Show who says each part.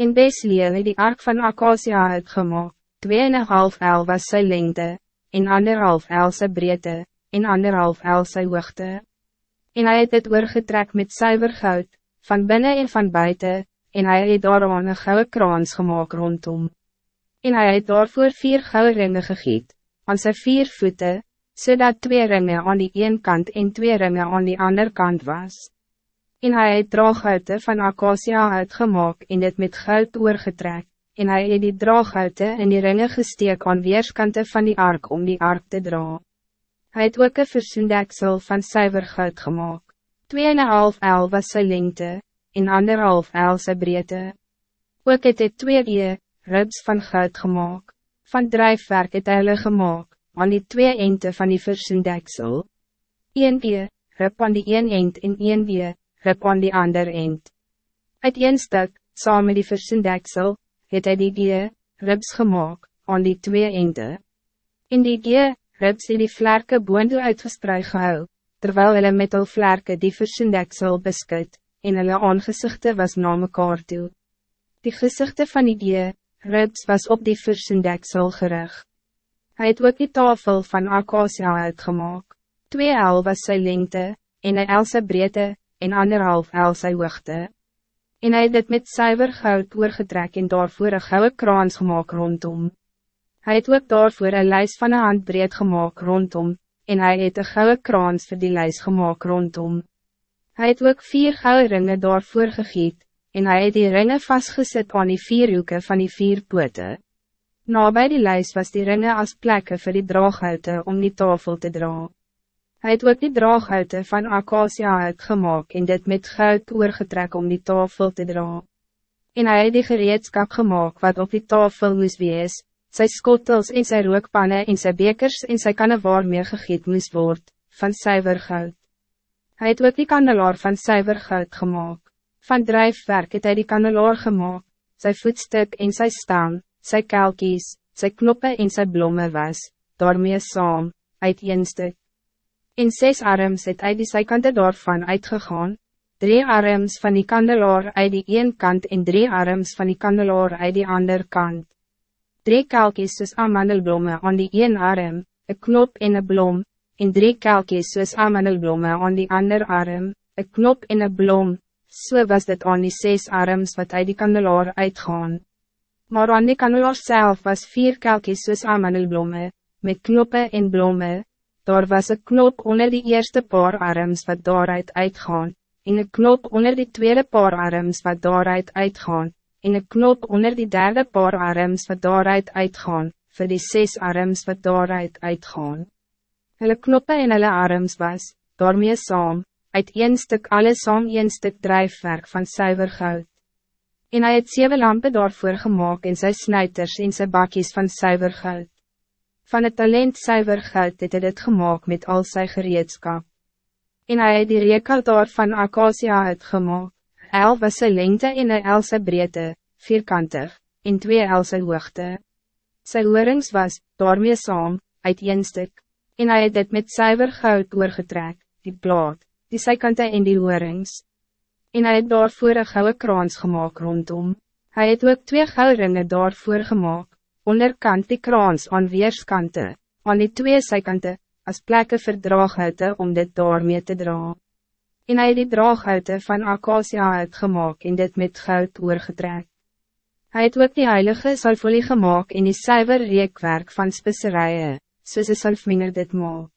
Speaker 1: In Besleer het die ark van Acacia uitgemaak, twee en een half el was sy lengte, en anderhalf el sy breedte, en anderhalf el sy hoogte. En hij het het oorgetrek met zuiver goud, van binnen en van buiten, en hij het daaraan een gouden kraans gemaakt rondom. En hij het daarvoor vier gouden ringen gegiet, aan zijn vier voeten, zodat twee ringen aan die een kant en twee ringen aan die andere kant was. En hij het draaghouten van Acacia uitgemaak en dit met goud oorgetrek, en hij het die draaghouten en die ringen gesteek aan weerskante van die ark om die ark te dra. Hij het ook een versoendeksel van suiver goud gemaakt. Twee en een half el was sy lengte, en anderhalf el sy breedte. Ook het het twee die ribs van goud gemaakt. Van drijfwerk het hulle gemaakt, aan die twee eente van die versoendeksel. Een die, rib aan die een eend en een die, rip aan die ander eind. Uit een stuk, saam met die versindeksel, het hy die gee, rips gemaakt, aan die twee einde. In die gee, rips het die vlerke boonde uitgespreid gehou, terwijl hulle met al vlerke die versindeksel beskut, en hulle aangezichte was na mekaar toe. Die gezichten van die gee, rips was op die versindeksel gerig. Hij het ook die tafel van Acacia uitgemaakt. Twee el was sy lengte, en een el sy breedte, en anderhalf el sy hoogte. En hy het dit met suiver goud oorgetrek en daarvoor een gouden kraans gemaakt rondom. Hij het ook daarvoor een lijst van een handbreed gemaakt rondom, en hij het een gouden kraans voor die lijst gemaakt rondom. Hij het ook vier gouden ringen daarvoor gegiet, en hij het die ringen vastgezet aan die vier hoeken van die vier poten. Na bij die lijst was die ringen als plekken voor die draaghouten om die tafel te dragen. Hij het ook die draaghouten van Acacia uitgemaak en dit met goud oorgetrek om die tafel te dra. En hij het die gereedskap gemaakt wat op die tafel moes wees, sy skottels en sy rookpanne en sy bekers en sy kanne waarmee gegeet moes word, van suiver goud. Hy het ook die kandelaar van suiver goud gemaakt. Van drijfwerk het hy die kandelaar gemaakt, sy voetstuk en sy staan, sy kelkies, sy knoppe en sy blomme was, daarmee saam, uit een stuk. En zes arms het uit die zijkante daarvan uitgegaan, drie arms van die kandelaar uit die een kant en drie arms van die kandelaar uit die ander kant. Drie kelkies soos amandelblomme aan die een arm, een knop en een blom, en drie kelkies soos amandelblomme aan die ander arm, een knop en een blom, so was dit aan die zes arms wat uit die kandelaar uitgaan. Maar aan die kandelaar zelf was vier kelkies soos amandelblomme, met knoppen en blomme, Daar was een knop onder die eerste paar arms wat daaruit uitgaan, en een knop onder die tweede paar arms wat daaruit uitgaan, en een knop onder die derde paar arms wat daaruit uitgaan, voor die zes arms wat daaruit uitgaan. Hulle knoppe en hulle arms was, daarmee saam, uit een stuk alle saam een stuk drijfwerk van zuiver goud. En hij het zeven lampen daarvoor gemaakt in zijn snuiters en zijn bakjes van zuiver goud. Van het talent zuiver goud het hy dit gemaakt met al sy gereedskap. En hy het die reekaltaar van Acacia uitgemaak. El was sy lengte en een el sy breedte, vierkantig, en twee el sy hoogte. Sy hoorings was, daarmee saam, uit een stuk, en hy het dit met zuiver goud oorgetrek, die plaat, die sykante en die hoorings. En hy het daarvoor een gouden kraans gemaakt rondom. Hij het ook twee goudringe daarvoor gemaakt onderkant die kraans aan weerskante, aan die twee zijkante, als plekken vir draaghoute om dit daarmee te dra. En hy die draaghoute van Acacia uitgemaak en dit met goud oorgetrek. Hij het ook die heilige salfolie gemaakt in die suiver reekwerk van specerijen, soos een salfminer dit maak.